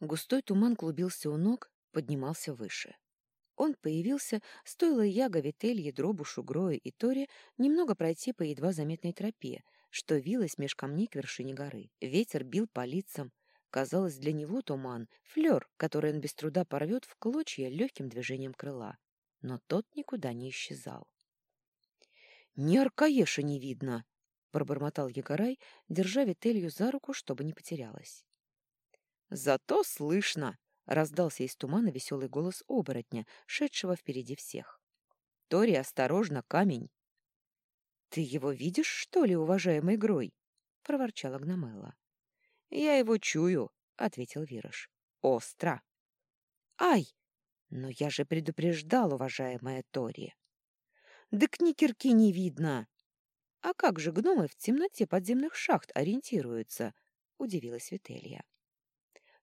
Густой туман клубился у ног, поднимался выше. Он появился, стоило Яго, Вителье, Дробушу, Грою и Торе немного пройти по едва заметной тропе, что вилась меж камней к вершине горы. Ветер бил по лицам. Казалось, для него туман — флер, который он без труда порвет в клочья легким движением крыла. Но тот никуда не исчезал. «Ни Аркаеша не видно!» — пробормотал Егорай, держа Вителью за руку, чтобы не потерялась. «Зато слышно!» — раздался из тумана веселый голос оборотня, шедшего впереди всех. «Тори, осторожно, камень!» «Ты его видишь, что ли, уважаемый Грой?» — проворчала Гномелла. «Я его чую», — ответил Вираж. «Остро». «Ай! Но я же предупреждал, уважаемая Тори». «Так ни кирки не видно!» «А как же гномы в темноте подземных шахт ориентируются?» — удивилась Вителья.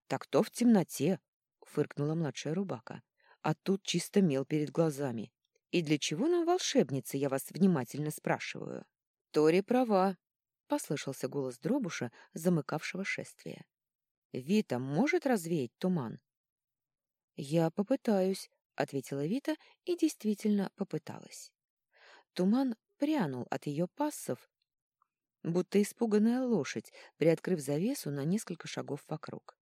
«Так то в темноте», — фыркнула младшая рубака. «А тут чисто мел перед глазами. И для чего нам волшебница, я вас внимательно спрашиваю?» «Тори права», — послышался голос Дробуша, замыкавшего шествие. «Вита может развеять туман?» «Я попытаюсь», — ответила Вита и действительно попыталась. Туман прянул от ее пассов, будто испуганная лошадь, приоткрыв завесу на несколько шагов вокруг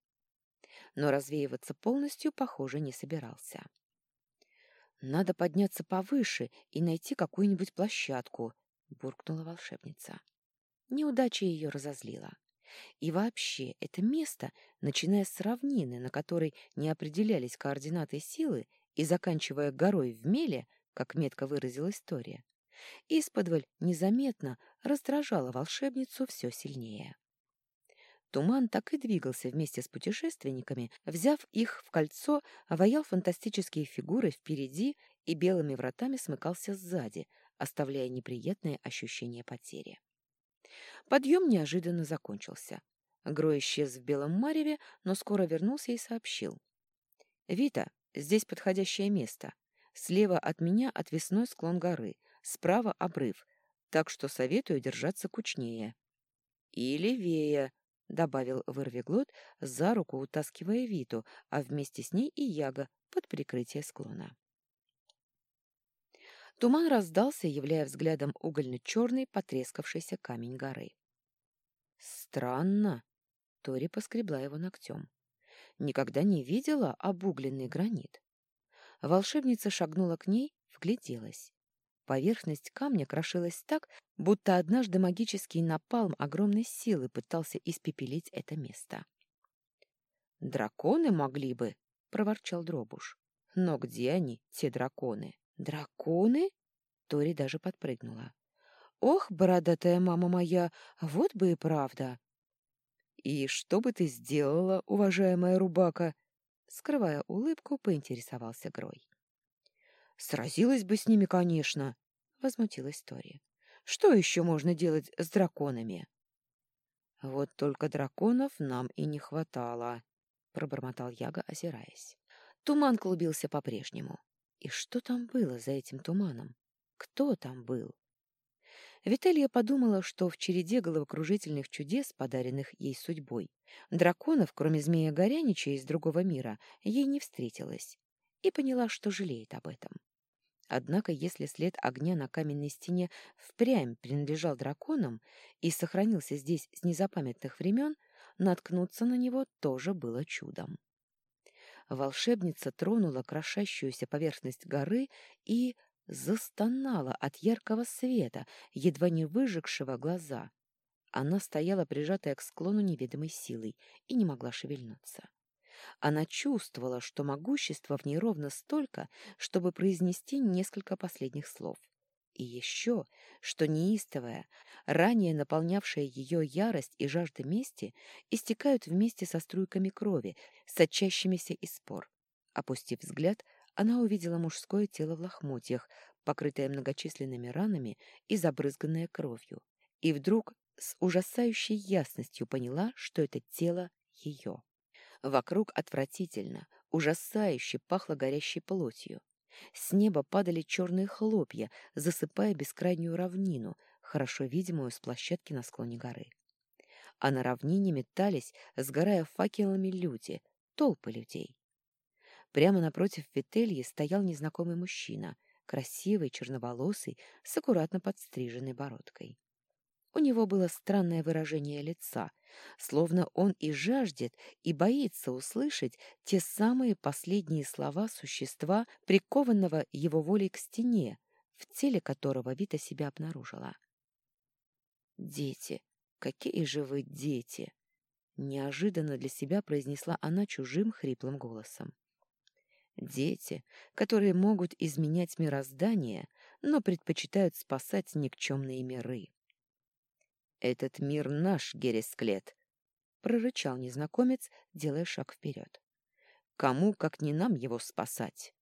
но развеиваться полностью, похоже, не собирался. «Надо подняться повыше и найти какую-нибудь площадку», — буркнула волшебница. Неудача ее разозлила. И вообще, это место, начиная с равнины, на которой не определялись координаты силы, и заканчивая горой в меле, как метко выразила история, исподволь незаметно раздражала волшебницу все сильнее. Туман так и двигался вместе с путешественниками, взяв их в кольцо, воял фантастические фигуры впереди и белыми вратами смыкался сзади, оставляя неприятное ощущение потери. Подъем неожиданно закончился. Грой исчез в белом мареве, но скоро вернулся и сообщил. «Вита, здесь подходящее место. Слева от меня отвесной склон горы, справа обрыв, так что советую держаться кучнее». «И левее», — добавил вырвиглот, за руку утаскивая Виту, а вместе с ней и Яга под прикрытие склона. Туман раздался, являя взглядом угольно-черный потрескавшийся камень горы. «Странно!» — Тори поскребла его ногтем. «Никогда не видела обугленный гранит». Волшебница шагнула к ней, вгляделась. Поверхность камня крошилась так, будто однажды магический напалм огромной силы пытался испепелить это место. «Драконы могли бы», — проворчал Дробуш. «Но где они, те драконы?» «Драконы?» — Тори даже подпрыгнула. «Ох, бородатая мама моя, вот бы и правда!» «И что бы ты сделала, уважаемая Рубака?» Скрывая улыбку, поинтересовался Грой. «Сразилась бы с ними, конечно», — возмутилась Тори. «Что еще можно делать с драконами?» «Вот только драконов нам и не хватало», — пробормотал Яга, озираясь. Туман клубился по-прежнему. И что там было за этим туманом? Кто там был? Виталия подумала, что в череде головокружительных чудес, подаренных ей судьбой, драконов, кроме змея Горянича из другого мира, ей не встретилось, и поняла, что жалеет об этом. Однако, если след огня на каменной стене впрямь принадлежал драконам и сохранился здесь с незапамятных времен, наткнуться на него тоже было чудом. Волшебница тронула крошащуюся поверхность горы и застонала от яркого света, едва не выжегшего глаза. Она стояла прижатая к склону неведомой силой и не могла шевельнуться. Она чувствовала, что могущества в ней ровно столько, чтобы произнести несколько последних слов. И еще, что неистовая, ранее наполнявшая ее ярость и жажда мести, истекают вместе со струйками крови, сочащимися из спор. Опустив взгляд, она увидела мужское тело в лохмотьях, покрытое многочисленными ранами и забрызганное кровью. И вдруг с ужасающей ясностью поняла, что это тело ее. Вокруг отвратительно, ужасающе пахло горящей плотью. С неба падали черные хлопья, засыпая бескрайнюю равнину, хорошо видимую с площадки на склоне горы. А на равнине метались, сгорая факелами люди, толпы людей. Прямо напротив Вительи стоял незнакомый мужчина, красивый, черноволосый, с аккуратно подстриженной бородкой. У него было странное выражение лица, словно он и жаждет, и боится услышать те самые последние слова существа, прикованного его волей к стене, в теле которого Вита себя обнаружила. «Дети! Какие же вы дети!» Неожиданно для себя произнесла она чужим хриплым голосом. Дети, которые могут изменять мироздание, но предпочитают спасать никчемные миры. «Этот мир наш, Гересклет», — прорычал незнакомец, делая шаг вперед. «Кому, как не нам, его спасать?»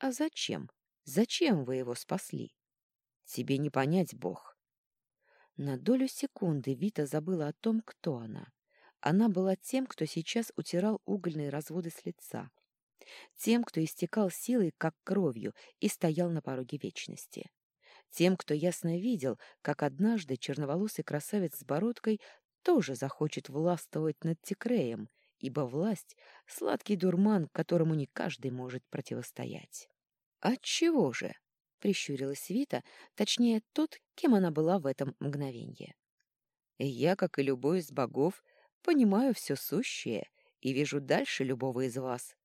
«А зачем? Зачем вы его спасли?» «Тебе не понять, Бог». На долю секунды Вита забыла о том, кто она. Она была тем, кто сейчас утирал угольные разводы с лица, тем, кто истекал силой, как кровью, и стоял на пороге вечности. Тем, кто ясно видел, как однажды черноволосый красавец с бородкой тоже захочет властвовать над Текреем, ибо власть — сладкий дурман, которому не каждый может противостоять. «Отчего же?» — прищурилась Вита, точнее, тот, кем она была в этом мгновенье. «Я, как и любой из богов, понимаю все сущее и вижу дальше любого из вас,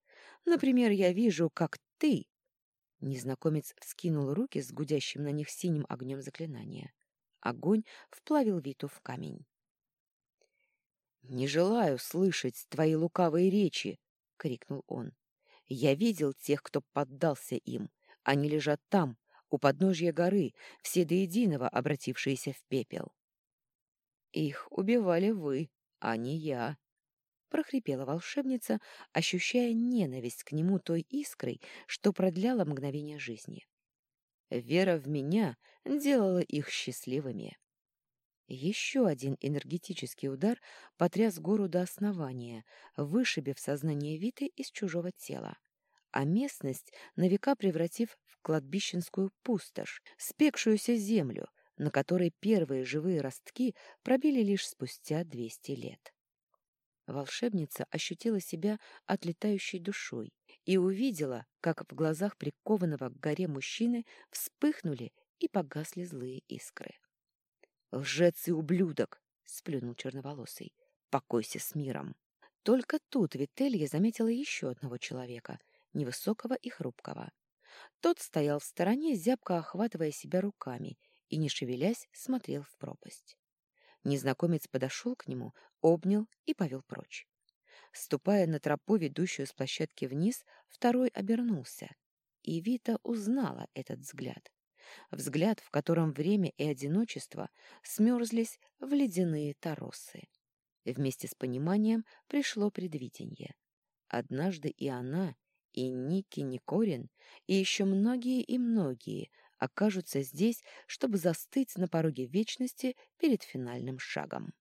Например, я вижу, как ты...» Незнакомец вскинул руки с гудящим на них синим огнем заклинания. Огонь вплавил Виту в камень. «Не желаю слышать твои лукавые речи!» — крикнул он. «Я видел тех, кто поддался им. Они лежат там, у подножья горы, все до единого обратившиеся в пепел». «Их убивали вы, а не я», — прохрипела волшебница, ощущая ненависть к нему той искрой, что продляла мгновение жизни. Вера в меня делала их счастливыми. Еще один энергетический удар потряс гору до основания, вышибив сознание Виты из чужого тела, а местность на века превратив в кладбищенскую пустошь, спекшуюся землю, на которой первые живые ростки пробили лишь спустя двести лет. Волшебница ощутила себя отлетающей душой и увидела, как в глазах прикованного к горе мужчины вспыхнули и погасли злые искры. «Лжец и ублюдок!» — сплюнул черноволосый. «Покойся с миром!» Только тут Вителья заметила еще одного человека, невысокого и хрупкого. Тот стоял в стороне, зябко охватывая себя руками, и, не шевелясь, смотрел в пропасть. Незнакомец подошел к нему, обнял и повел прочь. Ступая на тропу, ведущую с площадки вниз, второй обернулся, и Вита узнала этот взгляд. Взгляд, в котором время и одиночество смерзлись в ледяные торосы. Вместе с пониманием пришло предвидение. Однажды и она, и Ники Никорин, и еще многие и многие окажутся здесь, чтобы застыть на пороге вечности перед финальным шагом.